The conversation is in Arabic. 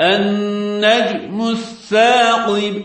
النجم الثاقب.